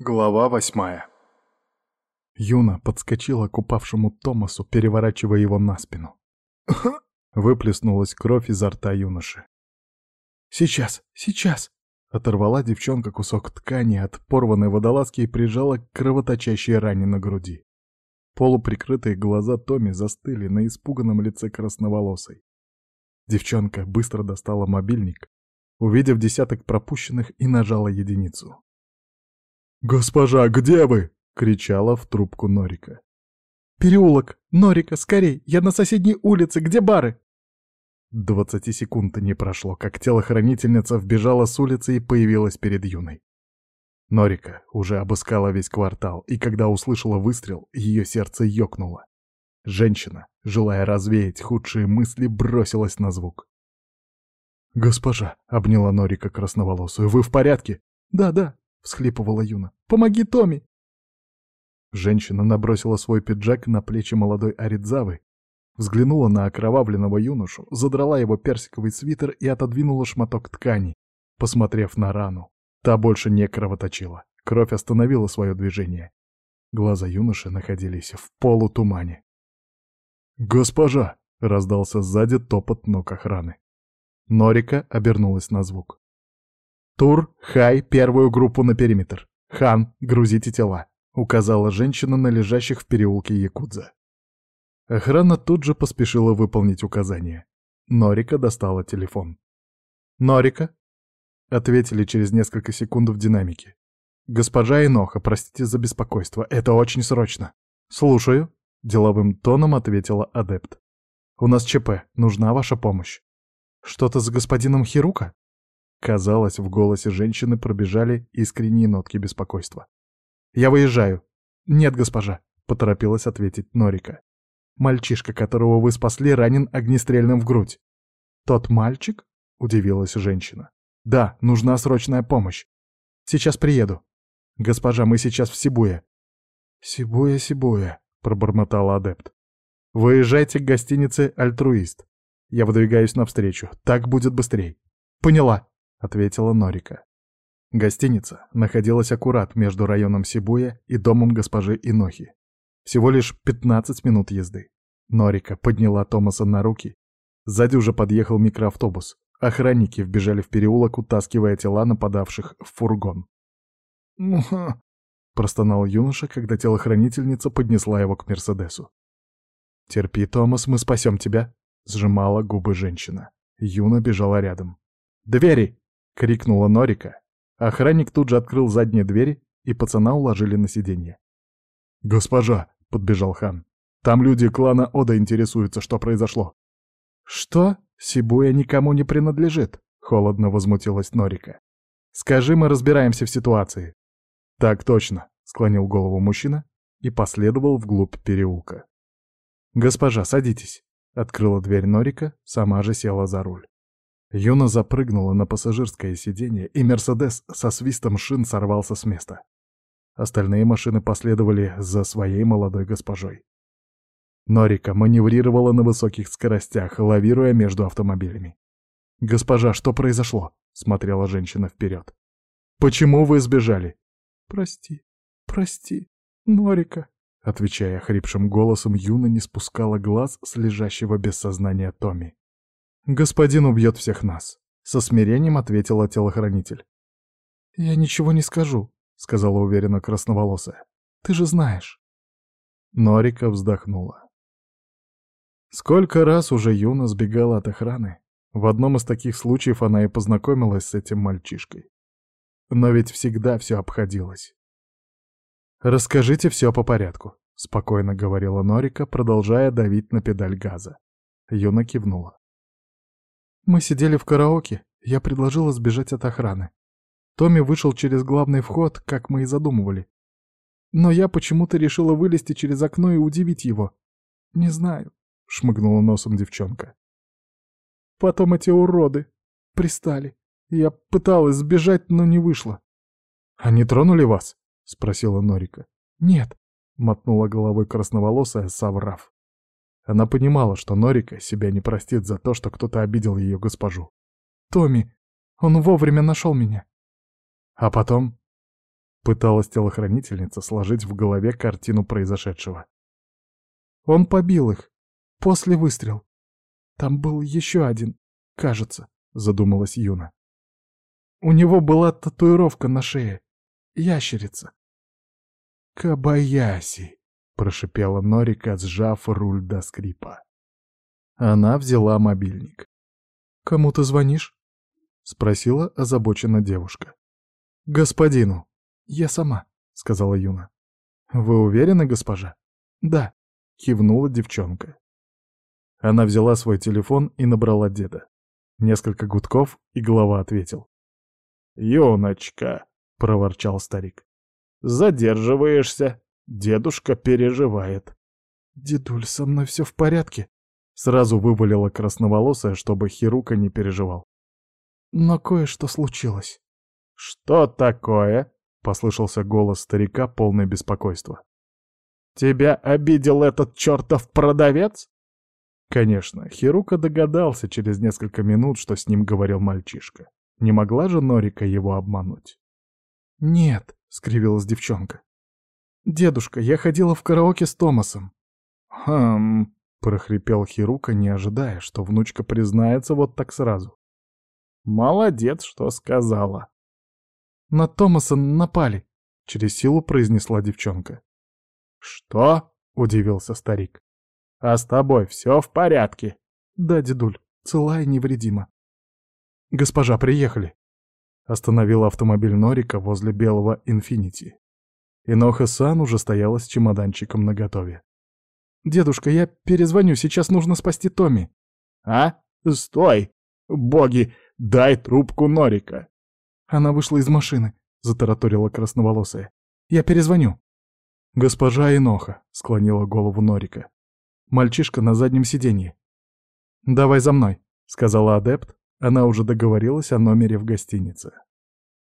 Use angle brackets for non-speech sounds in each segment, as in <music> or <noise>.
Глава восьмая Юна подскочила к упавшему Томасу, переворачивая его на спину. <laughs> Выплеснулась кровь изо рта юноши. «Сейчас, сейчас!» Оторвала девчонка кусок ткани от порванной водолазки и прижала к кровоточащей ране на груди. Полуприкрытые глаза Томи застыли на испуганном лице красноволосой. Девчонка быстро достала мобильник, увидев десяток пропущенных, и нажала единицу. «Госпожа, где вы?» — кричала в трубку Норика. «Переулок! Норика, скорей! Я на соседней улице! Где бары?» Двадцати секунд не прошло, как телохранительница вбежала с улицы и появилась перед Юной. Норика уже обыскала весь квартал, и когда услышала выстрел, ее сердце ёкнуло. Женщина, желая развеять худшие мысли, бросилась на звук. «Госпожа», — обняла Норика красноволосую, — «вы в порядке?» «Да, да», — всхлипывала Юна. «Помоги Томи!» Женщина набросила свой пиджак на плечи молодой Аридзавы, взглянула на окровавленного юношу, задрала его персиковый свитер и отодвинула шматок ткани, посмотрев на рану. Та больше не кровоточила. Кровь остановила свое движение. Глаза юноши находились в полутумане. «Госпожа!» — раздался сзади топот ног охраны. Норика обернулась на звук. «Тур, Хай, первую группу на периметр. Хан, грузите тела», — указала женщина на лежащих в переулке Якудза. Охрана тут же поспешила выполнить указание. Норика достала телефон. «Норика?» — ответили через несколько секунд в динамике. «Госпожа Иноха, простите за беспокойство, это очень срочно». «Слушаю», — деловым тоном ответила адепт. «У нас ЧП, нужна ваша помощь». «Что-то с господином Хирука?» Казалось, в голосе женщины пробежали искренние нотки беспокойства. «Я выезжаю». «Нет, госпожа», — поторопилась ответить Норика. «Мальчишка, которого вы спасли, ранен огнестрельным в грудь». «Тот мальчик?» — удивилась женщина. «Да, нужна срочная помощь. Сейчас приеду. Госпожа, мы сейчас в Сибуе». «Сибуя, Сибуя», — пробормотал адепт. «Выезжайте к гостинице «Альтруист». Я выдвигаюсь навстречу. Так будет быстрей». «Поняла», — ответила Норика. Гостиница находилась аккурат между районом Сибуя и домом госпожи Инохи. Всего лишь 15 минут езды. Норика подняла Томаса на руки. Сзади уже подъехал микроавтобус. Охранники вбежали в переулок, утаскивая тела нападавших в фургон. «Муха!» — простонал юноша, когда телохранительница поднесла его к Мерседесу. «Терпи, Томас, мы спасем тебя!» — сжимала губы женщина. Юна бежала рядом. «Двери!» — крикнула Норика. Охранник тут же открыл задние двери, и пацана уложили на сиденье. «Госпожа!» — подбежал хан. «Там люди клана Ода интересуются, что произошло». «Что? Сибуя никому не принадлежит?» — холодно возмутилась Норика. «Скажи, мы разбираемся в ситуации». «Так точно», — склонил голову мужчина и последовал вглубь переулка. «Госпожа, садитесь», — открыла дверь Норика, сама же села за руль. Юна запрыгнула на пассажирское сиденье, и «Мерседес» со свистом шин сорвался с места. Остальные машины последовали за своей молодой госпожой. Норика маневрировала на высоких скоростях, лавируя между автомобилями. «Госпожа, что произошло?» — смотрела женщина вперед. «Почему вы сбежали?» «Прости, прости, Норика», — отвечая хрипшим голосом, Юна не спускала глаз с лежащего без сознания Томми. «Господин убьет всех нас», — со смирением ответила телохранитель. «Я ничего не скажу», — сказала уверенно красноволосая. «Ты же знаешь». Норика вздохнула. Сколько раз уже Юна сбегала от охраны. В одном из таких случаев она и познакомилась с этим мальчишкой. Но ведь всегда все обходилось. «Расскажите все по порядку», — спокойно говорила Норика, продолжая давить на педаль газа. Юна кивнула. Мы сидели в караоке, я предложила сбежать от охраны. Томми вышел через главный вход, как мы и задумывали. Но я почему-то решила вылезти через окно и удивить его. Не знаю, — шмыгнула носом девчонка. Потом эти уроды пристали. Я пыталась сбежать, но не вышло. «Они тронули вас?» — спросила Норика. «Нет», — мотнула головой красноволосая, соврав. Она понимала, что Норика себя не простит за то, что кто-то обидел ее госпожу. «Томми, он вовремя нашел меня». «А потом?» Пыталась телохранительница сложить в голове картину произошедшего. Он побил их. После выстрел. Там был еще один, кажется, задумалась Юна. У него была татуировка на шее. Ящерица. «Кабаяси!» — прошипела Норика, сжав руль до скрипа. Она взяла мобильник. «Кому ты звонишь?» — спросила озабоченно девушка. «Господину». «Я сама», — сказала Юна. «Вы уверены, госпожа?» «Да», — кивнула девчонка. Она взяла свой телефон и набрала деда. Несколько гудков, и глава ответил. «Юночка», — проворчал старик, — «задерживаешься. Дедушка переживает». «Дедуль, со мной все в порядке», — сразу вывалила красноволосая, чтобы Хирука не переживал. «Но кое-что случилось». «Что такое?» — послышался голос старика, полный беспокойства. «Тебя обидел этот чертов продавец?» Конечно, Хирука догадался через несколько минут, что с ним говорил мальчишка. Не могла же Норика его обмануть? «Нет», — скривилась девчонка. «Дедушка, я ходила в караоке с Томасом». «Хм...» — прохрипел Хирука, не ожидая, что внучка признается вот так сразу. «Молодец, что сказала». «На Томаса напали», — через силу произнесла девчонка. «Что?» — удивился старик. А с тобой все в порядке?» «Да, дедуль, целая невредима». «Госпожа, приехали!» Остановил автомобиль Норика возле белого «Инфинити». Иноха-сан уже стояла с чемоданчиком наготове. «Дедушка, я перезвоню, сейчас нужно спасти Томми». «А? Стой! Боги, дай трубку Норика!» Она вышла из машины, затараторила красноволосая. «Я перезвоню». «Госпожа Иноха», — склонила голову Норика. Мальчишка на заднем сиденье. «Давай за мной», — сказала адепт. Она уже договорилась о номере в гостинице.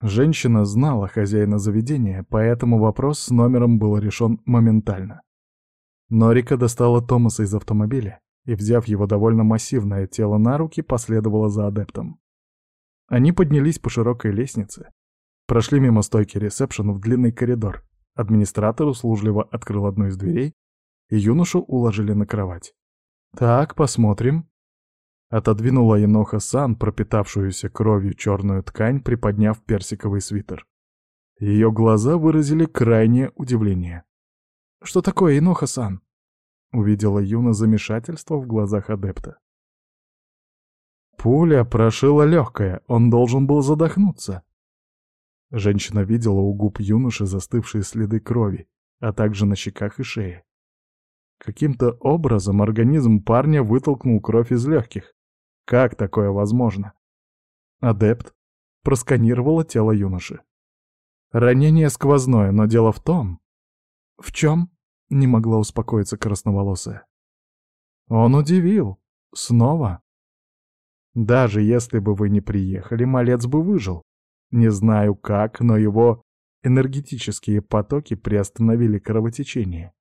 Женщина знала хозяина заведения, поэтому вопрос с номером был решен моментально. Норика достала Томаса из автомобиля и, взяв его довольно массивное тело на руки, последовала за адептом. Они поднялись по широкой лестнице, прошли мимо стойки ресепшена в длинный коридор. Администратор услужливо открыл одну из дверей, и юношу уложили на кровать. «Так, посмотрим». Отодвинула Еноха-сан пропитавшуюся кровью черную ткань, приподняв персиковый свитер. Ее глаза выразили крайнее удивление. «Что такое, Еноха-сан?» Увидела Юна замешательство в глазах адепта. Пуля прошила легкое, он должен был задохнуться. Женщина видела у губ юноши застывшие следы крови, а также на щеках и шее. Каким-то образом организм парня вытолкнул кровь из легких. Как такое возможно? Адепт просканировала тело юноши. Ранение сквозное, но дело в том... В чем? Не могла успокоиться красноволосая. Он удивил. Снова. Даже если бы вы не приехали, малец бы выжил. Не знаю как, но его энергетические потоки приостановили кровотечение.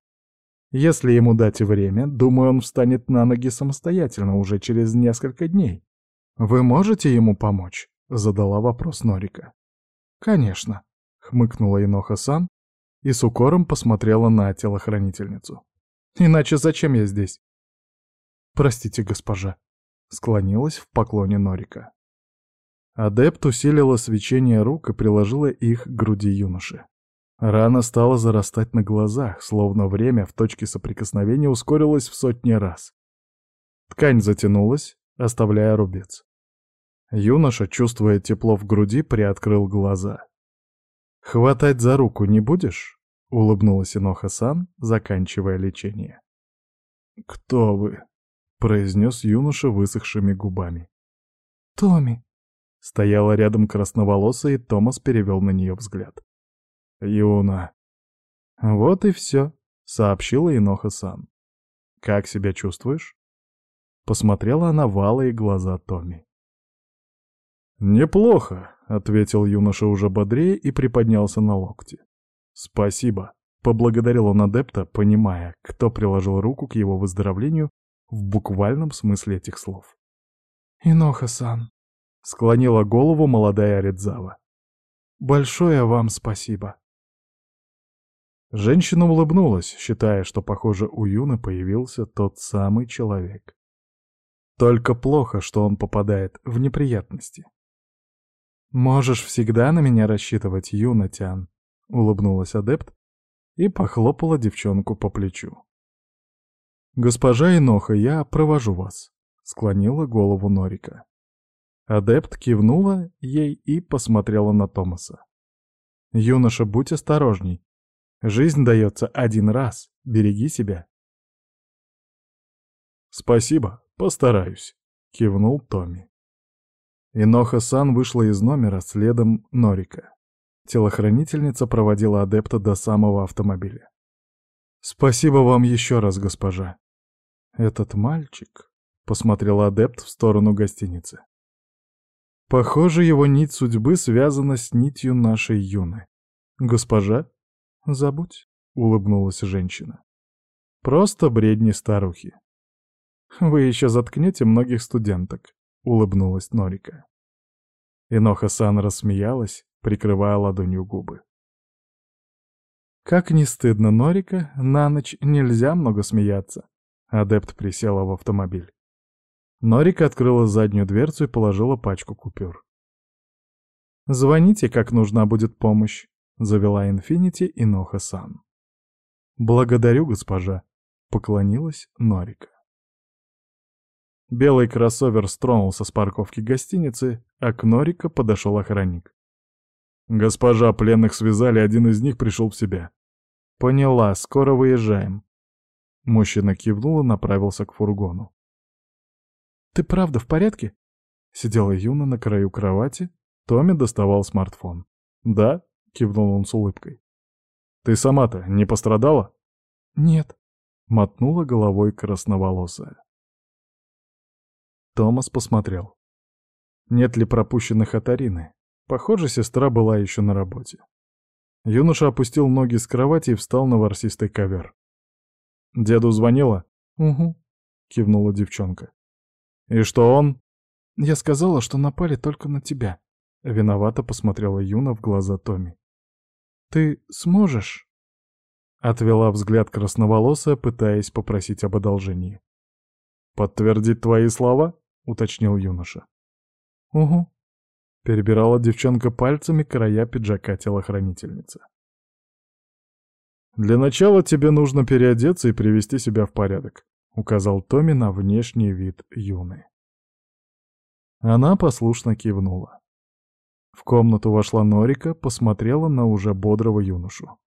Если ему дать время, думаю, он встанет на ноги самостоятельно уже через несколько дней. «Вы можете ему помочь?» — задала вопрос Норика. «Конечно», — хмыкнула Иноха-сан и с укором посмотрела на телохранительницу. «Иначе зачем я здесь?» «Простите, госпожа», — склонилась в поклоне Норика. Адепт усилила свечение рук и приложила их к груди юноши. Рана стала зарастать на глазах, словно время в точке соприкосновения ускорилось в сотни раз. Ткань затянулась, оставляя рубец. Юноша, чувствуя тепло в груди, приоткрыл глаза. «Хватать за руку не будешь?» — улыбнулась Иноха-сан, заканчивая лечение. «Кто вы?» — произнес юноша высохшими губами. «Томми!» Стояла рядом красноволосая, и Томас перевел на нее взгляд. Юна. Вот и все, сообщила Иноха-сан. Как себя чувствуешь? Посмотрела она валые глаза Томми. «Неплохо», — ответил юноша уже бодрее и приподнялся на локте. «Спасибо», — поблагодарил он адепта, понимая, кто приложил руку к его выздоровлению в буквальном смысле этих слов. «Иноха-сан», — склонила голову молодая Аридзава. «Большое вам спасибо». Женщина улыбнулась, считая, что, похоже, у Юны появился тот самый человек. Только плохо, что он попадает в неприятности. «Можешь всегда на меня рассчитывать, Юна Тян», — улыбнулась адепт и похлопала девчонку по плечу. «Госпожа Иноха, я провожу вас», — склонила голову Норика. Адепт кивнула ей и посмотрела на Томаса. «Юноша, будь осторожней. Жизнь дается один раз. Береги себя». «Спасибо, постараюсь», — кивнул Томми. Иноха-сан вышла из номера следом Норика. Телохранительница проводила адепта до самого автомобиля. «Спасибо вам еще раз, госпожа». «Этот мальчик», — посмотрел адепт в сторону гостиницы. Похоже, его нить судьбы связана с нитью нашей юны. Госпожа? Забудь, улыбнулась женщина. Просто бредни старухи. Вы еще заткнете многих студенток, улыбнулась Норика. Иноха-сан рассмеялась, прикрывая ладонью губы. Как не стыдно, Норика, на ночь нельзя много смеяться. Адепт присела в автомобиль. Норика открыла заднюю дверцу и положила пачку купюр. «Звоните, как нужна будет помощь», — завела Инфинити и Ноха-сан. «Благодарю, госпожа», — поклонилась Норика. Белый кроссовер стронулся с парковки гостиницы, а к Норика подошел охранник. «Госпожа, пленных связали, один из них пришел в себя». «Поняла, скоро выезжаем». Мужчина кивнул и направился к фургону. «Ты правда в порядке?» Сидела Юна на краю кровати. Томми доставал смартфон. «Да?» — кивнул он с улыбкой. «Ты сама-то не пострадала?» «Нет», — мотнула головой красноволосая. Томас посмотрел. Нет ли пропущенных от Арины? Похоже, сестра была еще на работе. Юноша опустил ноги с кровати и встал на ворсистый ковер. «Деду звонила?» «Угу», — кивнула девчонка. «И что он?» «Я сказала, что напали только на тебя», — виновато посмотрела Юна в глаза Томи. «Ты сможешь?» Отвела взгляд красноволосая, пытаясь попросить об одолжении. «Подтвердить твои слова?» — уточнил юноша. «Угу», — перебирала девчонка пальцами края пиджака телохранительницы. «Для начала тебе нужно переодеться и привести себя в порядок. — указал Томми на внешний вид Юны. Она послушно кивнула. В комнату вошла Норика, посмотрела на уже бодрого юношу.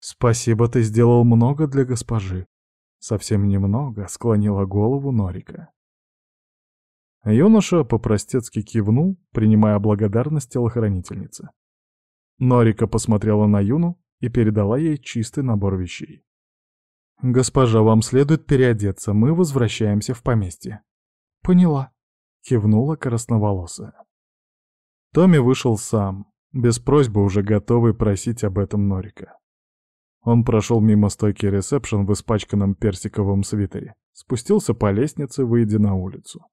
«Спасибо, ты сделал много для госпожи». Совсем немного склонила голову Норика. Юноша по-простецки кивнул, принимая благодарность телохранительницы. Норика посмотрела на Юну и передала ей чистый набор вещей. «Госпожа, вам следует переодеться, мы возвращаемся в поместье». «Поняла», — кивнула красноволосая. Томми вышел сам, без просьбы уже готовый просить об этом Норика. Он прошел мимо стойки ресепшн в испачканном персиковом свитере, спустился по лестнице, выйдя на улицу.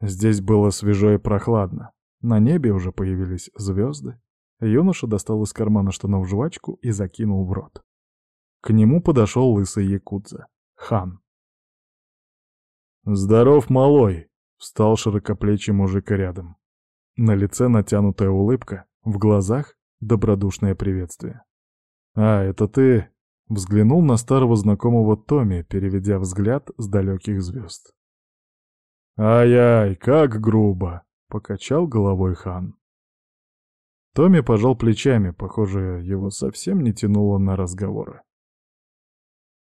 Здесь было свежо и прохладно. На небе уже появились звезды. Юноша достал из кармана штанов жвачку и закинул в рот. К нему подошел лысый якудза. Хан. «Здоров, малой!» — встал широкоплечий мужик рядом. На лице натянутая улыбка, в глазах добродушное приветствие. «А, это ты?» — взглянул на старого знакомого Томми, переведя взгляд с далеких звезд. «Ай-ай, как грубо!» — покачал головой хан. Томми пожал плечами, похоже, его совсем не тянуло на разговоры.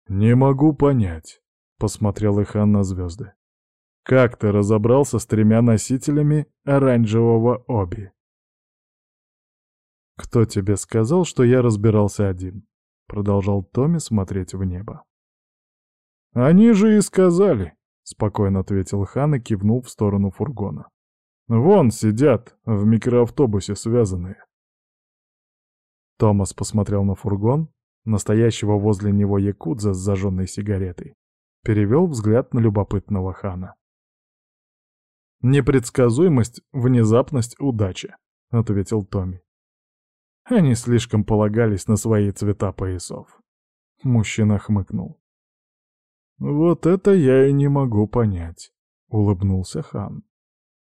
«Не могу понять», — посмотрел Ихан на звезды. «Как ты разобрался с тремя носителями оранжевого оби?» «Кто тебе сказал, что я разбирался один?» — продолжал Томми смотреть в небо. «Они же и сказали», — спокойно ответил Хан и кивнул в сторону фургона. «Вон сидят, в микроавтобусе связанные». Томас посмотрел на фургон, настоящего возле него якудза с зажженной сигаретой, перевел взгляд на любопытного хана. «Непредсказуемость, внезапность, удача», — ответил Томми. Они слишком полагались на свои цвета поясов. Мужчина хмыкнул. «Вот это я и не могу понять», — улыбнулся хан.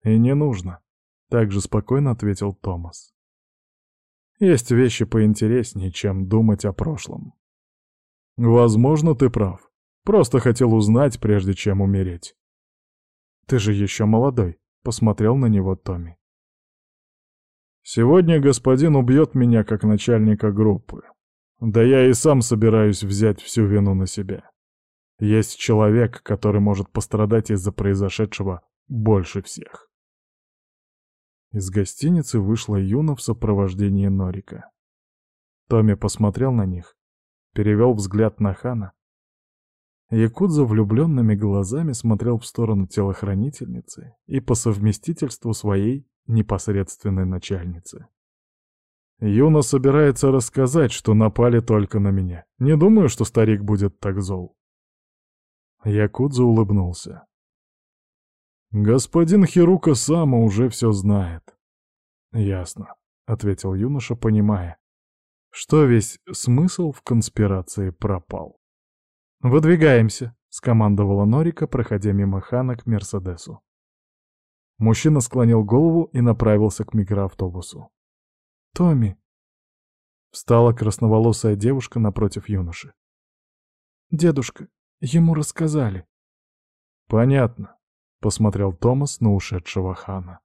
«И не нужно», — также спокойно ответил Томас. «Есть вещи поинтереснее, чем думать о прошлом». «Возможно, ты прав. Просто хотел узнать, прежде чем умереть». «Ты же еще молодой», — посмотрел на него Томми. «Сегодня господин убьет меня как начальника группы. Да я и сам собираюсь взять всю вину на себя. Есть человек, который может пострадать из-за произошедшего больше всех». Из гостиницы вышла Юна в сопровождении Норика. Томми посмотрел на них, перевел взгляд на Хана Якудза влюбленными глазами смотрел в сторону телохранительницы и по совместительству своей непосредственной начальницы. Юна собирается рассказать, что напали только на меня. Не думаю, что старик будет так зол. Якудза улыбнулся. «Господин Хирука Сама уже все знает». «Ясно», — ответил юноша, понимая, что весь смысл в конспирации пропал. «Выдвигаемся», — скомандовала Норика, проходя мимо Хана к Мерседесу. Мужчина склонил голову и направился к микроавтобусу. «Томми!» Встала красноволосая девушка напротив юноши. «Дедушка, ему рассказали». «Понятно», — посмотрел Томас на ушедшего Хана.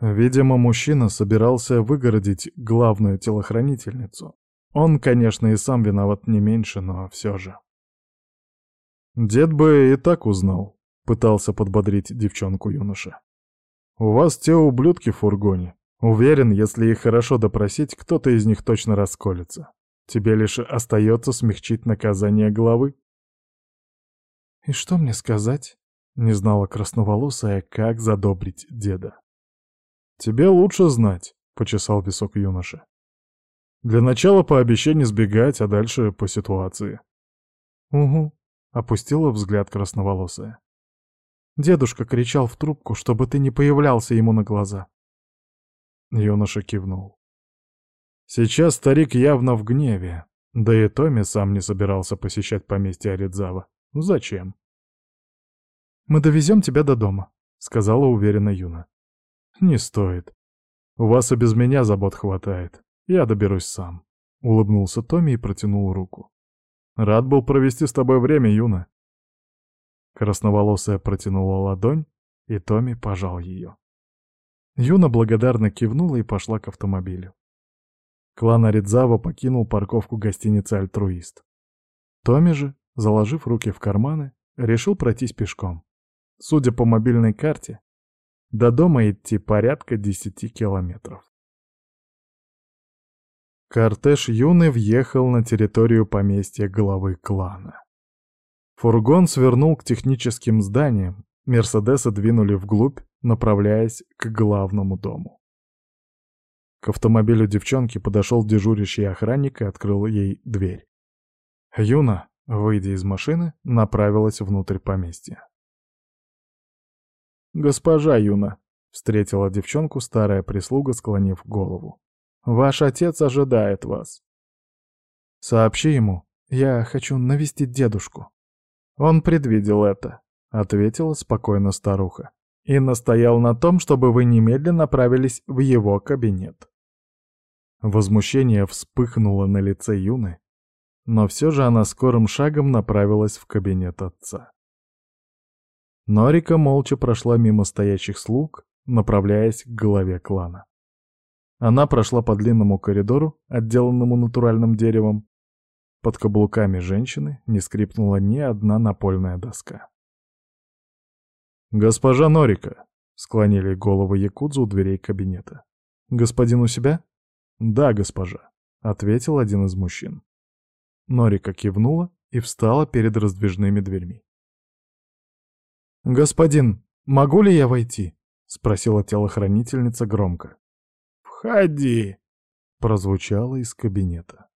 Видимо, мужчина собирался выгородить главную телохранительницу. Он, конечно, и сам виноват не меньше, но все же. Дед бы и так узнал, пытался подбодрить девчонку юноша. У вас те ублюдки в фургоне. Уверен, если их хорошо допросить, кто-то из них точно расколется. Тебе лишь остается смягчить наказание главы. «И что мне сказать?» — не знала красноволосая, как задобрить деда. «Тебе лучше знать», — почесал висок юноша. «Для начала пообещай не сбегать, а дальше по ситуации». «Угу», Опустила взгляд красноволосая. Дедушка кричал в трубку, чтобы ты не появлялся ему на глаза. Юноша кивнул. Сейчас старик явно в гневе, да и Томми сам не собирался посещать поместье Аридзава. Зачем? «Мы довезем тебя до дома», — сказала уверенно Юна. «Не стоит. У вас и без меня забот хватает. Я доберусь сам», — улыбнулся Томми и протянул руку. Рад был провести с тобой время, Юна. Красноволосая протянула ладонь, и Томми пожал ее. Юна благодарно кивнула и пошла к автомобилю. Клан Аридзава покинул парковку гостиницы «Альтруист». Томми же, заложив руки в карманы, решил пройтись пешком. Судя по мобильной карте, до дома идти порядка десяти километров. Кортеж Юны въехал на территорию поместья главы клана. Фургон свернул к техническим зданиям, Мерседесы двинули вглубь, направляясь к главному дому. К автомобилю девчонки подошел дежурящий охранник и открыл ей дверь. Юна, выйдя из машины, направилась внутрь поместья. «Госпожа Юна», — встретила девчонку старая прислуга, склонив голову. Ваш отец ожидает вас. Сообщи ему, я хочу навестить дедушку. Он предвидел это, ответила спокойно старуха, и настоял на том, чтобы вы немедленно направились в его кабинет. Возмущение вспыхнуло на лице Юны, но все же она скорым шагом направилась в кабинет отца. Норика молча прошла мимо стоящих слуг, направляясь к главе клана. Она прошла по длинному коридору, отделанному натуральным деревом. Под каблуками женщины не скрипнула ни одна напольная доска. «Госпожа Норика!» — склонили головы якудзу у дверей кабинета. «Господин у себя?» «Да, госпожа», — ответил один из мужчин. Норика кивнула и встала перед раздвижными дверьми. «Господин, могу ли я войти?» — спросила телохранительница громко. «Входи!» — прозвучало из кабинета.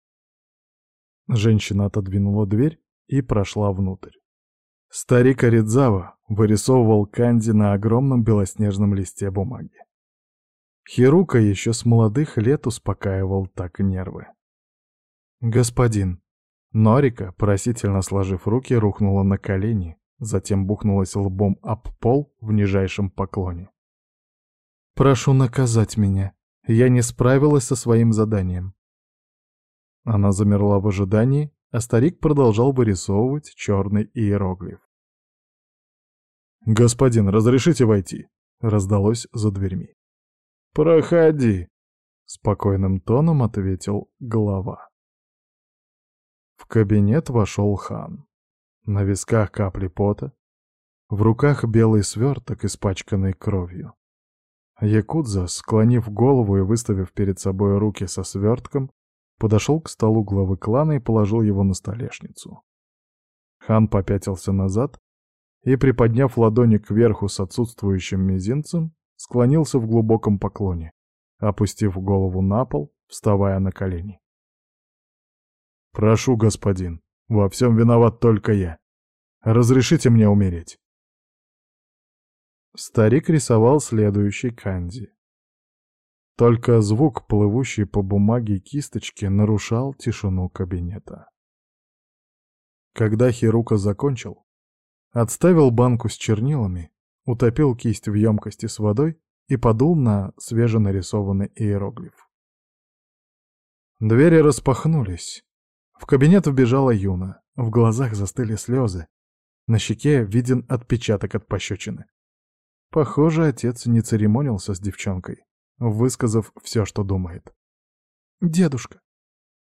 Женщина отодвинула дверь и прошла внутрь. Старик Аридзава вырисовывал канди на огромном белоснежном листе бумаги. Хирука еще с молодых лет успокаивал так нервы. «Господин!» Норика, просительно сложив руки, рухнула на колени, затем бухнулась лбом об пол в нижайшем поклоне. «Прошу наказать меня. Я не справилась со своим заданием». Она замерла в ожидании, а старик продолжал вырисовывать черный иероглиф. «Господин, разрешите войти?» — раздалось за дверьми. «Проходи», — спокойным тоном ответил глава. В кабинет вошел хан. На висках капли пота, в руках белый сверток, испачканный кровью. Якудза, склонив голову и выставив перед собой руки со свертком, подошел к столу главы клана и положил его на столешницу. Хан попятился назад и, приподняв ладони кверху с отсутствующим мизинцем, склонился в глубоком поклоне, опустив голову на пол, вставая на колени. «Прошу, господин, во всем виноват только я. Разрешите мне умереть». Старик рисовал следующий канзи. Только звук, плывущий по бумаге кисточки, нарушал тишину кабинета. Когда Хирука закончил, отставил банку с чернилами, утопил кисть в емкости с водой и подул на свеженарисованный иероглиф. Двери распахнулись. В кабинет вбежала Юна, в глазах застыли слезы, на щеке виден отпечаток от пощечины. Похоже, отец не церемонился с девчонкой высказав все, что думает. «Дедушка!»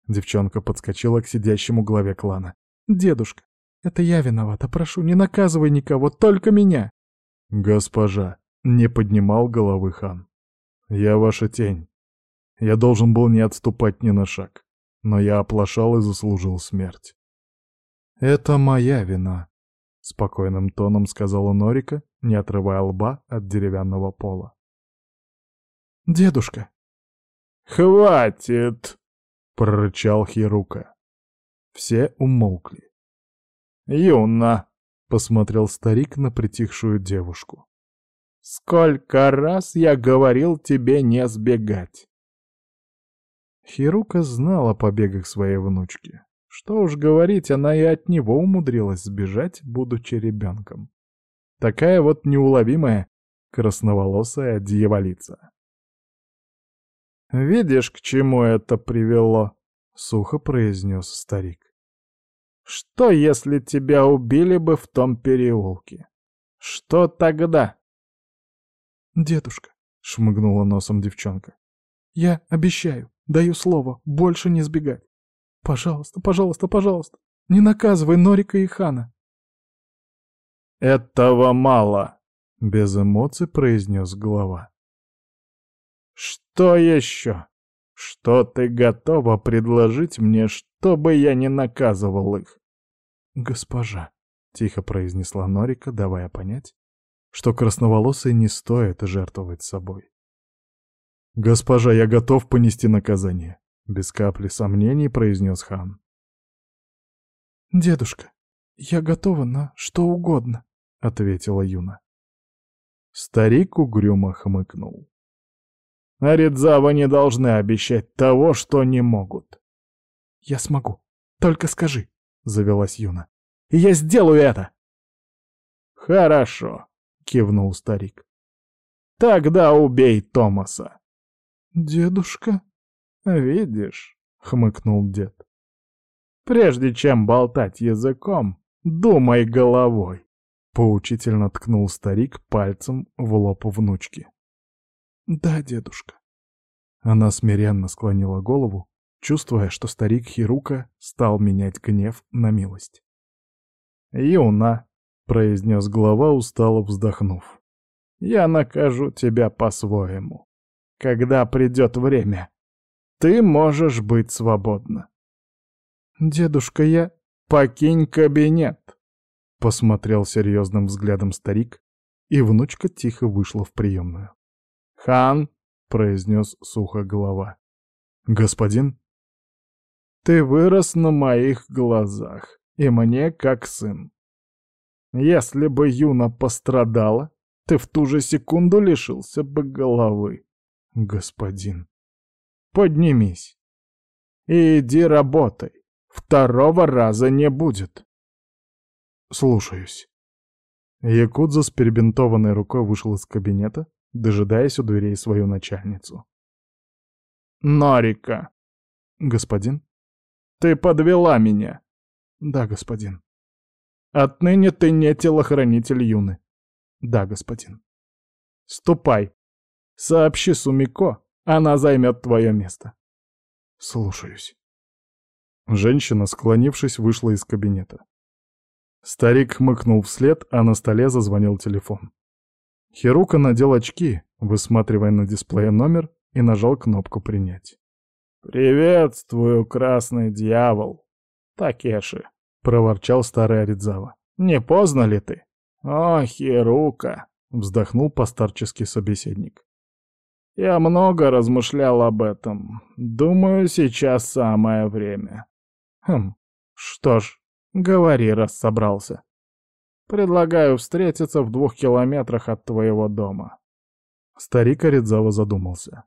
Девчонка подскочила к сидящему главе клана. «Дедушка, это я виновата, прошу, не наказывай никого, только меня!» «Госпожа!» — не поднимал головы хан. «Я ваша тень. Я должен был не отступать ни на шаг, но я оплошал и заслужил смерть». «Это моя вина», — спокойным тоном сказала Норика, не отрывая лба от деревянного пола. «Дедушка!» «Хватит!» — прорычал Хирука. Все умолкли. «Юна!» — посмотрел старик на притихшую девушку. «Сколько раз я говорил тебе не сбегать!» Хирука знала о побегах своей внучки. Что уж говорить, она и от него умудрилась сбежать, будучи ребенком. Такая вот неуловимая красноволосая дьяволица. «Видишь, к чему это привело?» — сухо произнес старик. «Что, если тебя убили бы в том переулке? Что тогда?» «Дедушка», — шмыгнула носом девчонка, — «я обещаю, даю слово, больше не сбегать. Пожалуйста, пожалуйста, пожалуйста, не наказывай Норика и Хана». «Этого мало», — без эмоций произнес глава. Что еще? Что ты готова предложить мне, чтобы я не наказывал их? Госпожа, тихо произнесла Норика, давая понять, что красноволосый не стоит жертвовать собой. «Госпожа, я готов понести наказание», — без капли сомнений произнес хан. «Дедушка, я готова на что угодно», — ответила Юна. Старик угрюмо хмыкнул. Аридзава не должны обещать того, что не могут. «Я смогу. Только скажи», — завелась Юна. «И я сделаю это!» «Хорошо», — кивнул старик. «Тогда убей Томаса». «Дедушка?» «Видишь», — хмыкнул дед. «Прежде чем болтать языком, думай головой», — поучительно ткнул старик пальцем в лоб внучки. «Да, дедушка». Она смиренно склонила голову, чувствуя, что старик Хирука стал менять гнев на милость. «Юна», — произнес глава, устало вздохнув, — «я накажу тебя по-своему. Когда придет время, ты можешь быть свободна». «Дедушка, я...» «Покинь кабинет», — посмотрел серьезным взглядом старик, и внучка тихо вышла в приемную. «Хан!» — произнес сухо голова. «Господин?» «Ты вырос на моих глазах, и мне как сын. Если бы Юна пострадала, ты в ту же секунду лишился бы головы. господин. Поднимись. И иди работай. Второго раза не будет. Слушаюсь. Якудза с перебинтованной рукой вышел из кабинета, дожидаясь у дверей свою начальницу. «Норика!» «Господин?» «Ты подвела меня!» «Да, господин». «Отныне ты не телохранитель Юны». «Да, господин». «Ступай. Сообщи Сумико, она займет твое место». «Слушаюсь». Женщина, склонившись, вышла из кабинета. Старик хмыкнул вслед, а на столе зазвонил телефон. Хирука надел очки, высматривая на дисплее номер, и нажал кнопку «Принять». «Приветствую, красный дьявол!» «Такеши», — проворчал старый Аридзава. «Не поздно ли ты?» «О, Хирука!» — вздохнул постарческий собеседник. «Я много размышлял об этом. Думаю, сейчас самое время». «Хм, что ж, говори, раз собрался. Предлагаю встретиться в двух километрах от твоего дома». Старик Аридзава задумался.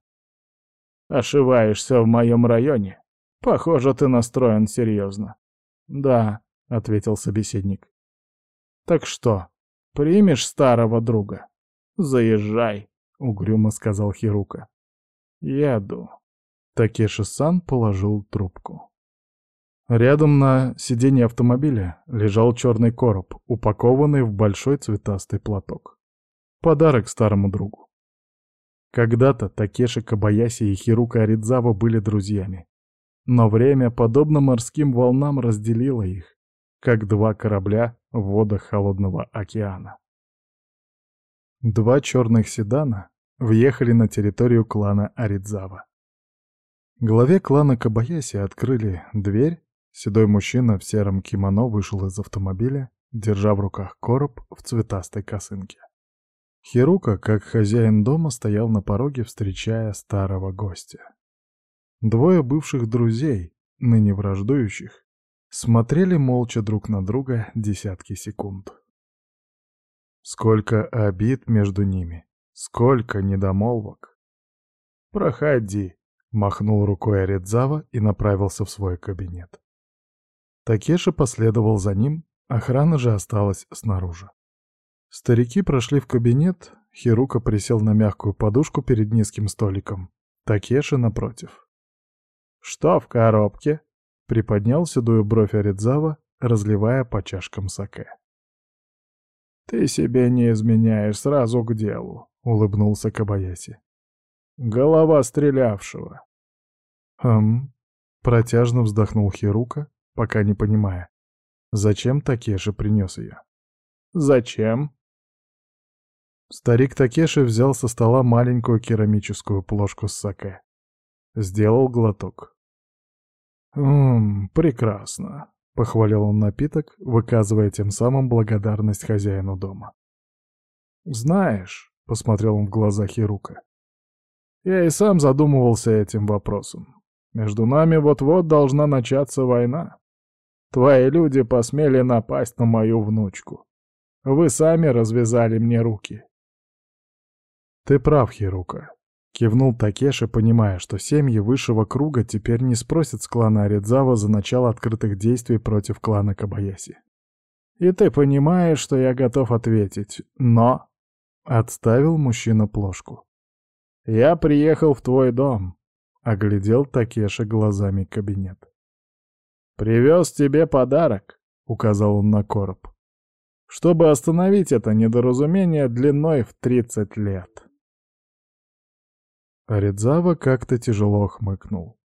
Ошиваешься в моем районе? Похоже, ты настроен серьезно. Да, — ответил собеседник. Так что, примешь старого друга? Заезжай, — угрюмо сказал Хирука. Еду. Такеши-сан положил трубку. Рядом на сиденье автомобиля лежал черный короб, упакованный в большой цветастый платок. Подарок старому другу. Когда-то Такеши Кабаяси и Хирука Аридзава были друзьями. Но время, подобно морским волнам, разделило их, как два корабля в водах холодного океана. Два черных седана въехали на территорию клана Аридзава. Главе клана Кабаяси открыли дверь, седой мужчина в сером кимоно вышел из автомобиля, держа в руках короб в цветастой косынке. Хирука, как хозяин дома, стоял на пороге, встречая старого гостя. Двое бывших друзей, ныне враждующих, смотрели молча друг на друга десятки секунд. Сколько обид между ними, сколько недомолвок. «Проходи», — махнул рукой Аридзава и направился в свой кабинет. Такеши последовал за ним, охрана же осталась снаружи. Старики прошли в кабинет, Хирука присел на мягкую подушку перед низким столиком. Такеши напротив. «Что в коробке?» — приподнял седую бровь Аридзава, разливая по чашкам саке. «Ты себе не изменяешь, сразу к делу», — улыбнулся Кабаяси. «Голова стрелявшего». «Хм...» — протяжно вздохнул Хирука, пока не понимая, зачем Такеши принес ее. «Зачем?» Старик Такеши взял со стола маленькую керамическую плошку с саке. Сделал глоток. «Ммм, прекрасно», — похвалил он напиток, выказывая тем самым благодарность хозяину дома. «Знаешь», — посмотрел он в глаза Хирука, — «я и сам задумывался этим вопросом. Между нами вот-вот должна начаться война. Твои люди посмели напасть на мою внучку. Вы сами развязали мне руки. «Ты прав, Хирука», — кивнул Такеши, понимая, что семьи высшего круга теперь не спросят с клана Аридзава за начало открытых действий против клана Кабаяси. «И ты понимаешь, что я готов ответить, но...» — отставил мужчина плошку. «Я приехал в твой дом», — оглядел Такеши глазами кабинет. «Привез тебе подарок», — указал он на короб, «чтобы остановить это недоразумение длиной в тридцать лет». Аридзава как-то тяжело хмыкнул.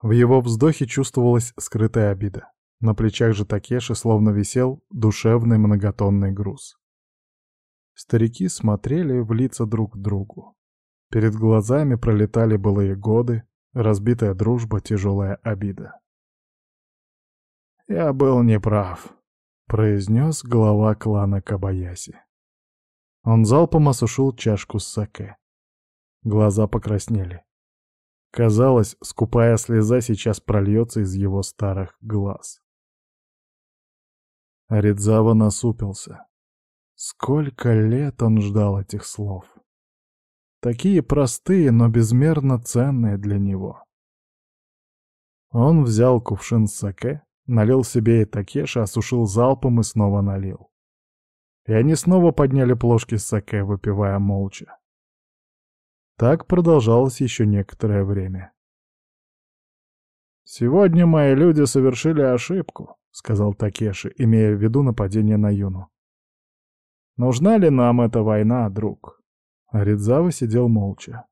В его вздохе чувствовалась скрытая обида. На плечах же Такеши словно висел душевный многотонный груз. Старики смотрели в лица друг другу. Перед глазами пролетали былые годы, разбитая дружба, тяжелая обида. «Я был неправ», — произнес глава клана Кабаяси. Он залпом осушил чашку с саке. Глаза покраснели. Казалось, скупая слеза сейчас прольется из его старых глаз. Аридзава насупился. Сколько лет он ждал этих слов. такие простые, но безмерно ценные для него. Он взял кувшин саке, налил себе и Такеши, осушил залпом и снова налил. И они снова подняли плошки с саке, выпивая молча. Так продолжалось еще некоторое время. «Сегодня мои люди совершили ошибку», — сказал Такеши, имея в виду нападение на Юну. «Нужна ли нам эта война, друг?» Аридзава сидел молча.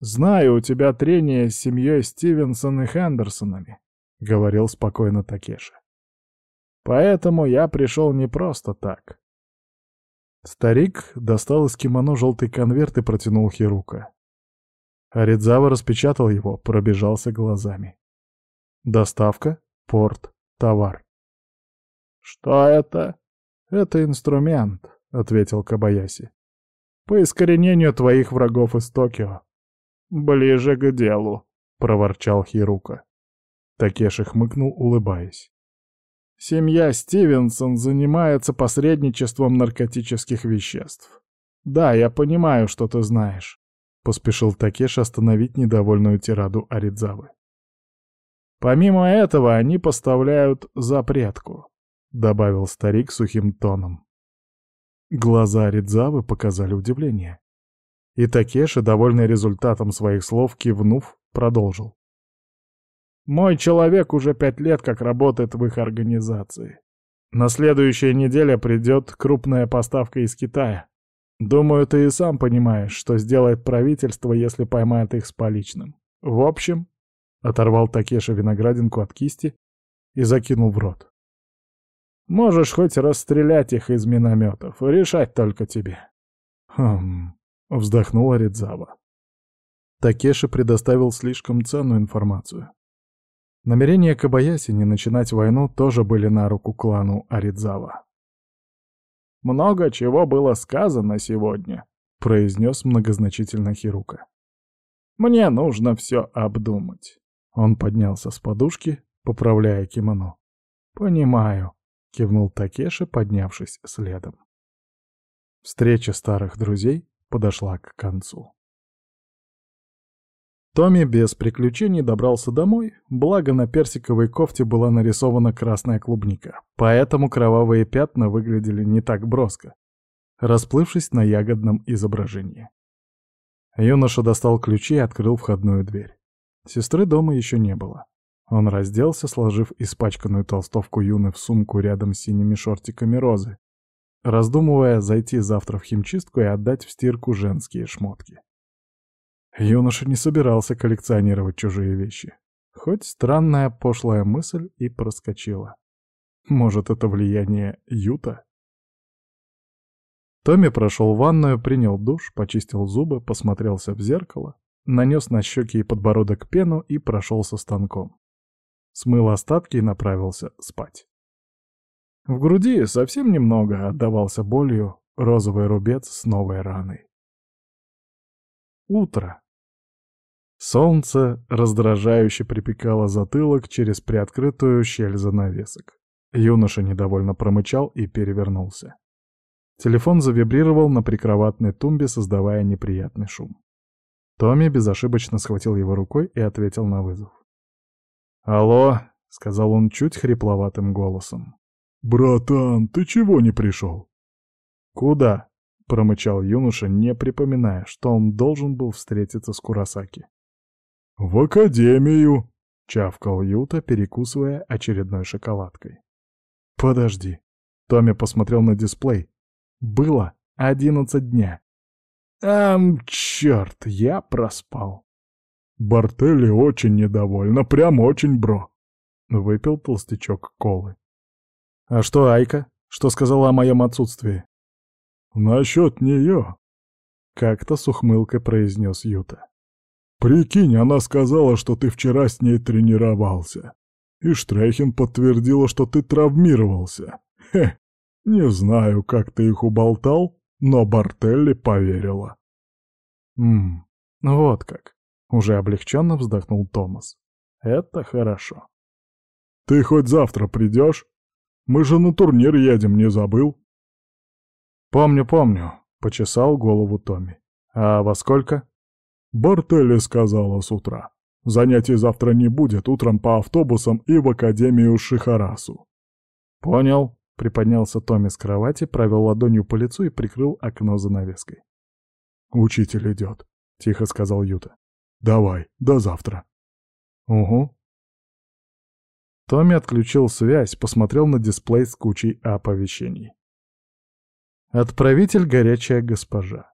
«Знаю, у тебя трение с семьей Стивенсон и Хендерсонами», — говорил спокойно Такеши. «Поэтому я пришел не просто так». Старик достал из кимоно желтый конверт и протянул Хирука. Аридзава распечатал его, пробежался глазами. Доставка, порт, товар. «Что это?» «Это инструмент», — ответил Кабаяси. «По искоренению твоих врагов из Токио». «Ближе к делу», — проворчал Хирука. Такеши хмыкнул, улыбаясь. «Семья Стивенсон занимается посредничеством наркотических веществ. Да, я понимаю, что ты знаешь. Поспешил Такеш остановить недовольную тираду Аридзавы. «Помимо этого они поставляют запретку», — добавил старик сухим тоном. Глаза Аридзавы показали удивление. И Такеши, довольный результатом своих слов, кивнув, продолжил. «Мой человек уже пять лет как работает в их организации. На следующей неделе придет крупная поставка из Китая. Думаю, ты и сам понимаешь, что сделает правительство, если поймает их с поличным. В общем, оторвал Такеша виноградинку от кисти и закинул в рот. Можешь хоть расстрелять их из минометов, решать только тебе. Хм, вздохнула Ридзава. Такеши предоставил слишком ценную информацию. Намерения Кабаяси не начинать войну тоже были на руку клану Аридзава. Много чего было сказано сегодня», — произнес многозначительно Хирука. «Мне нужно все обдумать». Он поднялся с подушки, поправляя кимоно. «Понимаю», — кивнул Такеши, поднявшись следом. Встреча старых друзей подошла к концу. Томми без приключений добрался домой, благо на персиковой кофте была нарисована красная клубника, поэтому кровавые пятна выглядели не так броско, расплывшись на ягодном изображении. Юноша достал ключи и открыл входную дверь. Сестры дома еще не было. Он разделся, сложив испачканную толстовку Юны в сумку рядом с синими шортиками розы, раздумывая зайти завтра в химчистку и отдать в стирку женские шмотки. Юноша не собирался коллекционировать чужие вещи. Хоть странная пошлая мысль и проскочила. Может, это влияние Юта? Томми прошел ванную, принял душ, почистил зубы, посмотрелся в зеркало, нанес на щеки и подбородок пену и прошел со станком. Смыл остатки и направился спать. В груди совсем немного отдавался болью розовый рубец с новой раной. Утро. Солнце раздражающе припекало затылок через приоткрытую щель занавесок. Юноша недовольно промычал и перевернулся. Телефон завибрировал на прикроватной тумбе, создавая неприятный шум. Томми безошибочно схватил его рукой и ответил на вызов. «Алло», — сказал он чуть хрипловатым голосом. «Братан, ты чего не пришел?» «Куда?» — промычал юноша, не припоминая, что он должен был встретиться с Курасаки. «В академию!» — чавкал Юта, перекусывая очередной шоколадкой. «Подожди». Томми посмотрел на дисплей. «Было одиннадцать дня». «Ам, черт, я проспал». «Бартелли очень недовольна, прям очень, бро», — выпил толстячок колы. «А что Айка? Что сказала о моем отсутствии?» «Насчет нее», — как-то с ухмылкой произнес Юта. Прикинь, она сказала, что ты вчера с ней тренировался. И Штрехин подтвердила, что ты травмировался. Хе, не знаю, как ты их уболтал, но Бартелли поверила. Ммм, вот как. Уже облегченно вздохнул Томас. Это хорошо. Ты хоть завтра придешь? Мы же на турнир едем, не забыл? Помню, помню. — почесал голову Томми. «А во сколько?» «Бартелли сказала с утра. Занятий завтра не будет, утром по автобусам и в Академию Шихарасу». «Понял», — приподнялся Томми с кровати, провел ладонью по лицу и прикрыл окно занавеской. «Учитель идет», — тихо сказал Юта. «Давай, до завтра». «Угу». Томми отключил связь, посмотрел на дисплей с кучей оповещений. Отправитель — горячая госпожа.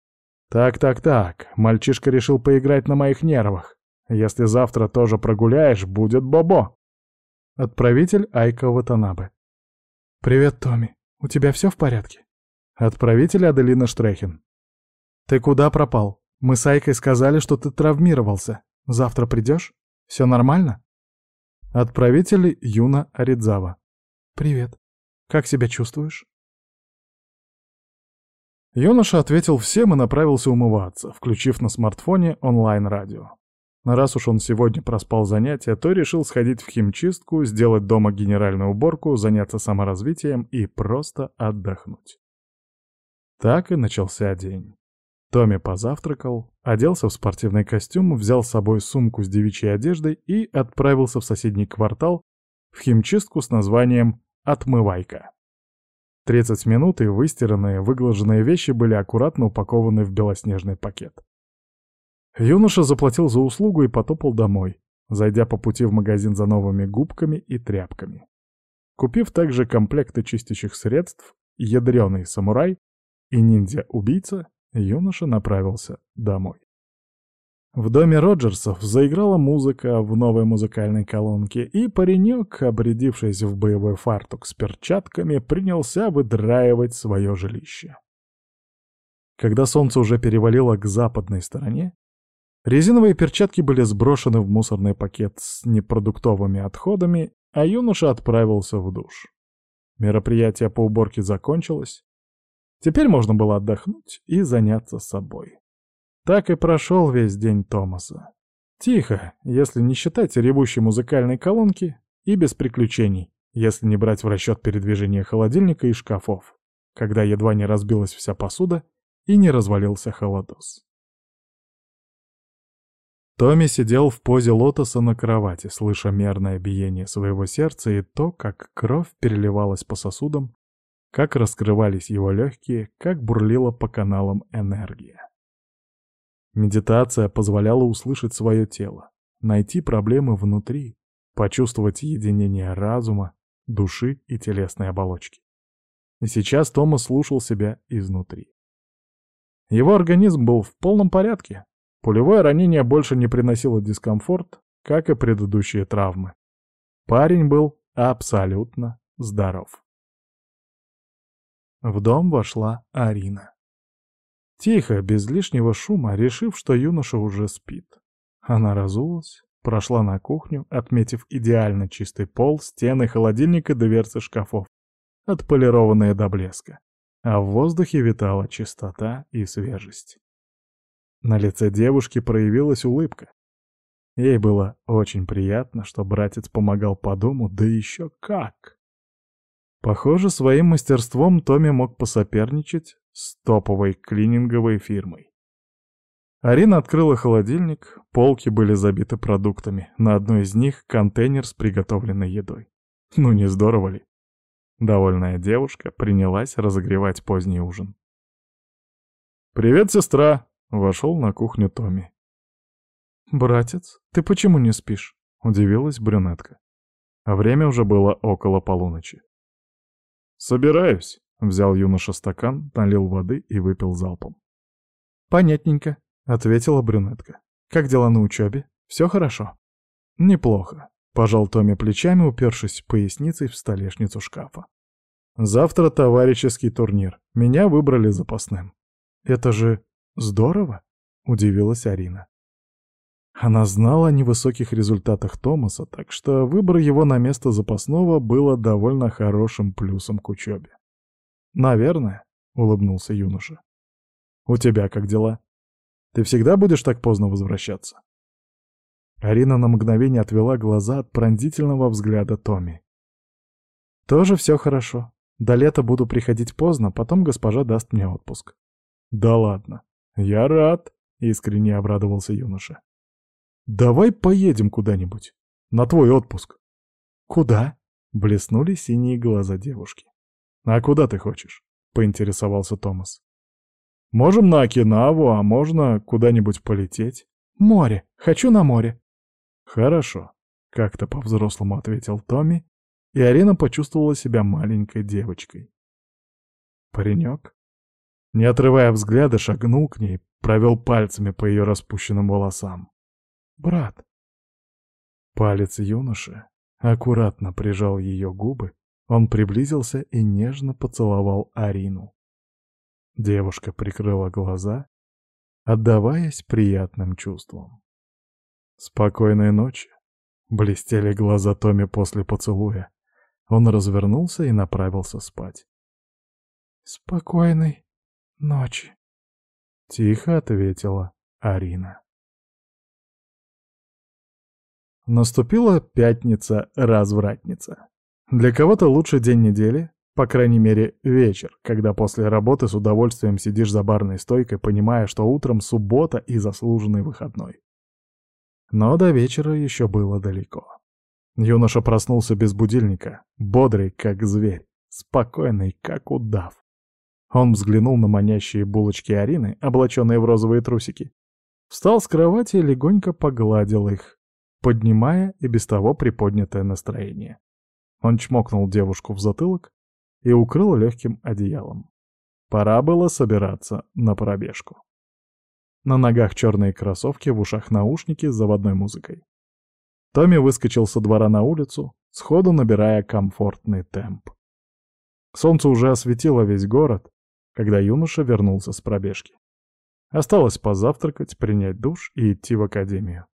Так-так-так, мальчишка решил поиграть на моих нервах. Если завтра тоже прогуляешь, будет бобо. Отправитель Айка Ватанабе. «Привет, Томми. У тебя все в порядке?» Отправитель Аделина Штрехин. «Ты куда пропал? Мы с Айкой сказали, что ты травмировался. Завтра придешь? Все нормально?» Отправитель Юна Аридзава. «Привет. Как себя чувствуешь?» Юноша ответил всем и направился умываться, включив на смартфоне онлайн-радио. Раз уж он сегодня проспал занятия, то решил сходить в химчистку, сделать дома генеральную уборку, заняться саморазвитием и просто отдохнуть. Так и начался день. Томми позавтракал, оделся в спортивный костюм, взял с собой сумку с девичьей одеждой и отправился в соседний квартал в химчистку с названием «Отмывайка». 30 минут и выстиранные, выглаженные вещи были аккуратно упакованы в белоснежный пакет. Юноша заплатил за услугу и потопал домой, зайдя по пути в магазин за новыми губками и тряпками. Купив также комплекты чистящих средств, ядреный самурай и ниндзя-убийца, юноша направился домой. В доме Роджерсов заиграла музыка в новой музыкальной колонке, и паренек, обрядившись в боевой фартук с перчатками, принялся выдраивать свое жилище. Когда солнце уже перевалило к западной стороне, резиновые перчатки были сброшены в мусорный пакет с непродуктовыми отходами, а юноша отправился в душ. Мероприятие по уборке закончилось. Теперь можно было отдохнуть и заняться собой. Так и прошел весь день Томаса. Тихо, если не считать ревущей музыкальной колонки, и без приключений, если не брать в расчет передвижение холодильника и шкафов, когда едва не разбилась вся посуда и не развалился холодос. Томми сидел в позе лотоса на кровати, слыша мерное биение своего сердца и то, как кровь переливалась по сосудам, как раскрывались его легкие, как бурлила по каналам энергия. Медитация позволяла услышать свое тело, найти проблемы внутри, почувствовать единение разума, души и телесной оболочки. И сейчас Томас слушал себя изнутри. Его организм был в полном порядке. Пулевое ранение больше не приносило дискомфорт, как и предыдущие травмы. Парень был абсолютно здоров. В дом вошла Арина. Тихо, без лишнего шума, решив, что юноша уже спит. Она разулась, прошла на кухню, отметив идеально чистый пол, стены холодильника, дверцы шкафов, отполированные до блеска. А в воздухе витала чистота и свежесть. На лице девушки проявилась улыбка. Ей было очень приятно, что братец помогал по дому, да еще как! Похоже, своим мастерством Томми мог посоперничать с топовой клининговой фирмой. Арина открыла холодильник, полки были забиты продуктами, на одной из них контейнер с приготовленной едой. Ну не здорово ли? Довольная девушка принялась разогревать поздний ужин. «Привет, сестра!» — вошел на кухню Томми. «Братец, ты почему не спишь?» — удивилась брюнетка. А время уже было около полуночи. «Собираюсь», Взял юноша стакан, налил воды и выпил залпом. «Понятненько», — ответила брюнетка. «Как дела на учебе? Все хорошо?» «Неплохо», — пожал Томми плечами, упершись поясницей в столешницу шкафа. «Завтра товарищеский турнир. Меня выбрали запасным». «Это же здорово», — удивилась Арина. Она знала о невысоких результатах Томаса, так что выбор его на место запасного было довольно хорошим плюсом к учебе. «Наверное», — улыбнулся юноша. «У тебя как дела? Ты всегда будешь так поздно возвращаться?» Арина на мгновение отвела глаза от пронзительного взгляда Томми. «Тоже все хорошо. До лета буду приходить поздно, потом госпожа даст мне отпуск». «Да ладно. Я рад», — искренне обрадовался юноша. «Давай поедем куда-нибудь. На твой отпуск». «Куда?» — блеснули синие глаза девушки. «А куда ты хочешь?» — поинтересовался Томас. «Можем на Окинаву, а можно куда-нибудь полететь». «Море. Хочу на море». «Хорошо», — как-то по-взрослому ответил Томми, и Арина почувствовала себя маленькой девочкой. Паренек, не отрывая взгляда, шагнул к ней, провел пальцами по ее распущенным волосам. «Брат». Палец юноши аккуратно прижал ее губы, он приблизился и нежно поцеловал Арину. Девушка прикрыла глаза, отдаваясь приятным чувствам. «Спокойной ночи!» — блестели глаза Томи после поцелуя. Он развернулся и направился спать. «Спокойной ночи», — тихо ответила Арина. Наступила пятница-развратница. Для кого-то лучший день недели, по крайней мере, вечер, когда после работы с удовольствием сидишь за барной стойкой, понимая, что утром суббота и заслуженный выходной. Но до вечера еще было далеко. Юноша проснулся без будильника, бодрый, как зверь, спокойный, как удав. Он взглянул на манящие булочки Арины, облаченные в розовые трусики. Встал с кровати и легонько погладил их, поднимая и без того приподнятое настроение. Он чмокнул девушку в затылок и укрыл легким одеялом. Пора было собираться на пробежку. На ногах черные кроссовки, в ушах наушники с заводной музыкой. Томми выскочил со двора на улицу, сходу набирая комфортный темп. Солнце уже осветило весь город, когда юноша вернулся с пробежки. Осталось позавтракать, принять душ и идти в академию.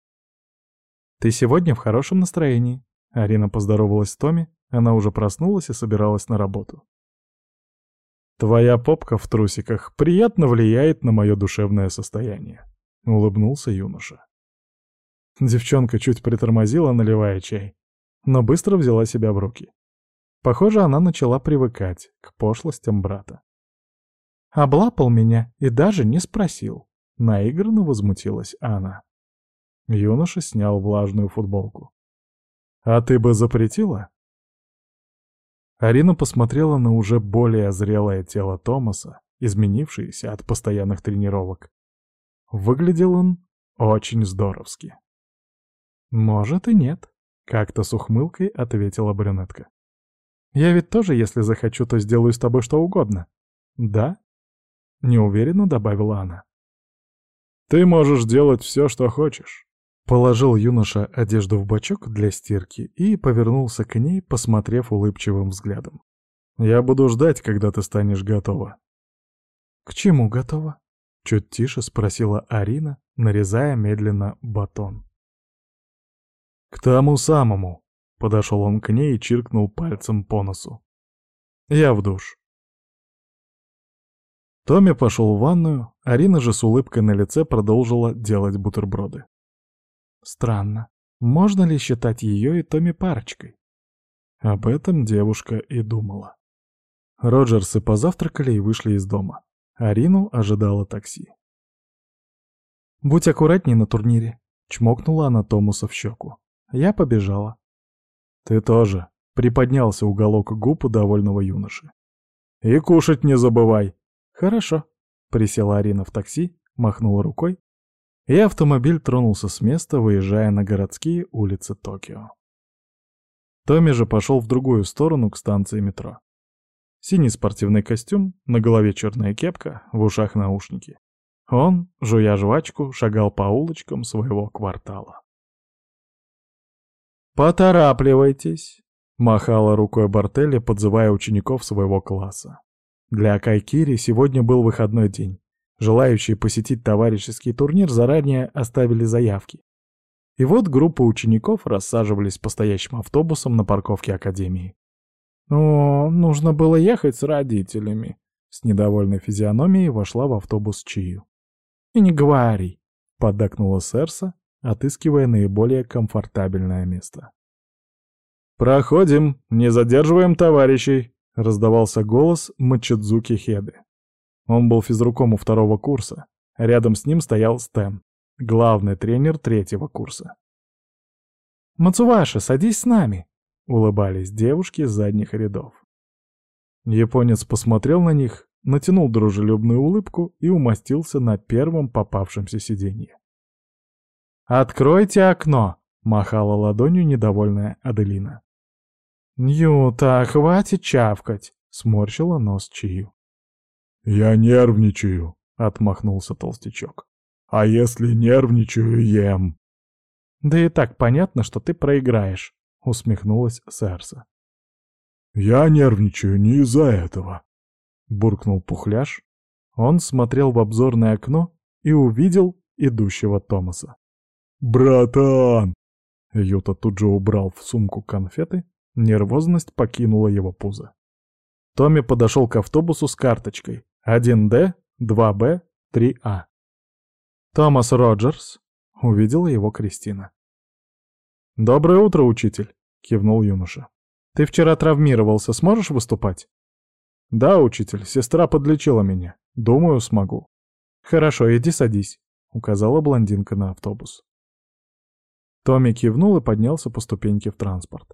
«Ты сегодня в хорошем настроении», — Арина поздоровалась с Томми, она уже проснулась и собиралась на работу. «Твоя попка в трусиках приятно влияет на мое душевное состояние», — улыбнулся юноша. Девчонка чуть притормозила, наливая чай, но быстро взяла себя в руки. Похоже, она начала привыкать к пошлостям брата. Облапал меня и даже не спросил. Наигранно возмутилась она. Юноша снял влажную футболку. «А ты бы запретила?» Арина посмотрела на уже более зрелое тело Томаса, изменившееся от постоянных тренировок. Выглядел он очень здоровски. «Может и нет», — как-то с ухмылкой ответила брюнетка. «Я ведь тоже, если захочу, то сделаю с тобой что угодно». «Да?» неуверенно добавила она. «Ты можешь делать все, что хочешь», — положил юноша одежду в бачок для стирки и повернулся к ней, посмотрев улыбчивым взглядом. «Я буду ждать, когда ты станешь готова». «К чему готова?» — чуть тише спросила Арина, нарезая медленно батон. «К тому самому», — подошел он к ней и чиркнул пальцем по носу. «Я в душ». Томми пошел в ванную, Арина же с улыбкой на лице продолжила делать бутерброды. Странно, можно ли считать ее и Томми парочкой? Об этом девушка и думала. Роджерсы позавтракали и вышли из дома. Арину ожидало такси. «Будь аккуратней на турнире», — чмокнула она Томуса в щеку. Я побежала. «Ты тоже», — приподнялся уголок губ у довольного юноши. «И кушать не забывай», «Хорошо», — присела Арина в такси, махнула рукой, и автомобиль тронулся с места, выезжая на городские улицы Токио. Томми же пошел в другую сторону, к станции метро. Синий спортивный костюм, на голове черная кепка, в ушах наушники. Он, жуя жвачку, шагал по улочкам своего квартала. «Поторапливайтесь!» — махала рукой Бартелли, подзывая учеников своего класса. Для Кайкири сегодня был выходной день. Желающие посетить товарищеский турнир заранее оставили заявки. И вот группа учеников рассаживались по стоящим автобусам на парковке Академии. «О, нужно было ехать с родителями», — с недовольной физиономией вошла в автобус Чию. «И не говори», — поддакнула Серса, отыскивая наиболее комфортабельное место. «Проходим, не задерживаем товарищей», — раздавался голос Мачидзуки Хеды. Он был физруком у второго курса. Рядом с ним стоял Стэн, главный тренер третьего курса. «Мацуваши, садись с нами!» — улыбались девушки из задних рядов. Японец посмотрел на них, натянул дружелюбную улыбку и умостился на первом попавшемся сиденье. «Откройте окно!» — махала ладонью недовольная Аделина. «Ньюта, хватит чавкать!» — сморщила нос Чию. «Я нервничаю», — отмахнулся толстячок. «А если нервничаю, ем». «Да и так понятно, что ты проиграешь», — усмехнулась Сэрса. «Я нервничаю не из-за этого», — буркнул Пухляш. Он смотрел в обзорное окно и увидел идущего Томаса. «Братан!» Юта тут же убрал в сумку конфеты, нервозность покинула его пузо. Томми подошел к автобусу с карточкой 1D, 2B, 3А. «Томас Роджерс», — увидела его Кристина. «Доброе утро, учитель», — кивнул юноша. «Ты вчера травмировался, сможешь выступать?» «Да, учитель, сестра подлечила меня. Думаю, смогу». «Хорошо, иди садись», — указала блондинка на автобус. Томми кивнул и поднялся по ступеньке в транспорт.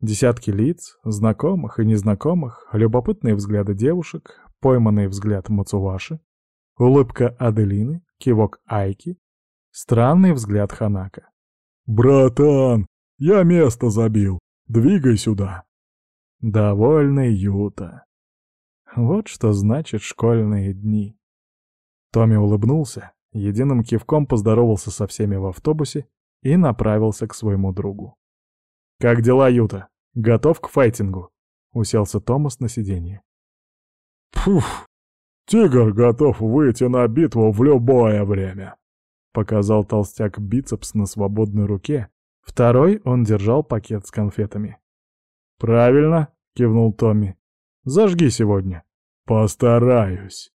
Десятки лиц, знакомых и незнакомых, любопытные взгляды девушек, пойманный взгляд Мацуваши, улыбка Аделины, кивок Айки, странный взгляд Ханака. «Братан, я место забил, двигай сюда!» Довольный Юта. Вот что значит школьные дни. Томми улыбнулся, единым кивком поздоровался со всеми в автобусе и направился к своему другу. «Как дела, Юта? Готов к файтингу?» — уселся Томас на сиденье. «Пфуф! Тигр готов выйти на битву в любое время!» — показал толстяк бицепс на свободной руке. Второй он держал пакет с конфетами. «Правильно!» — кивнул Томми. «Зажги сегодня!» «Постараюсь!»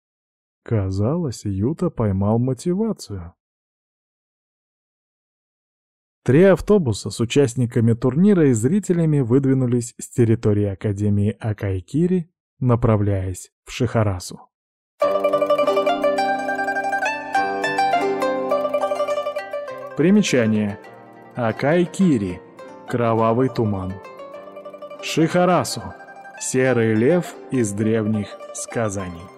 Казалось, Юта поймал мотивацию. Три автобуса с участниками турнира и зрителями выдвинулись с территории Академии Акайкири, направляясь в Шихарасу. Примечание. Акайкири. Кровавый туман. Шихарасу. Серый лев из древних сказаний.